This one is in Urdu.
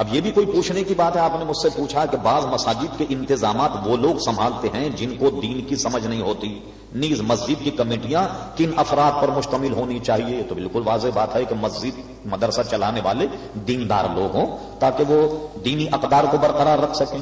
اب یہ بھی کوئی پوچھنے کی بات ہے، آپ نے مجھ سے پوچھا کہ بعض مساجد کے انتظامات وہ لوگ سنبھالتے ہیں جن کو دین کی سمجھ نہیں ہوتی۔ نیز مسجد کی کمیٹیاں کن افراد پر مشتمل ہونی چاہیے؟ تو بالکل واضح بات ہے کہ مسجد، مدرسہ چلانے والے دیندار لوگ ہوں تاکہ وہ دینی اقدار کو برقرار رکھ سکیں۔